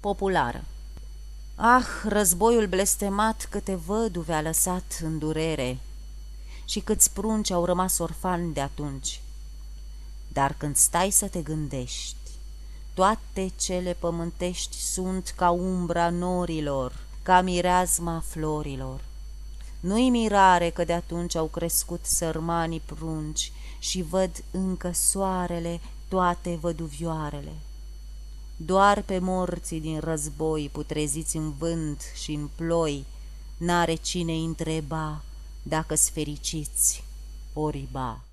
Populară Ah, războiul blestemat câte văduve a lăsat în durere și câți prunci au rămas orfani de atunci. Dar când stai să te gândești, toate cele pământești sunt ca umbra norilor, ca mireazma florilor. Nu-i mirare că de atunci au crescut sărmanii prunci și văd încă soarele toate văduvioarele. Doar pe morții din război, putreziți în vânt și în ploi, n-are cine întreba dacă-s fericiți, oriba.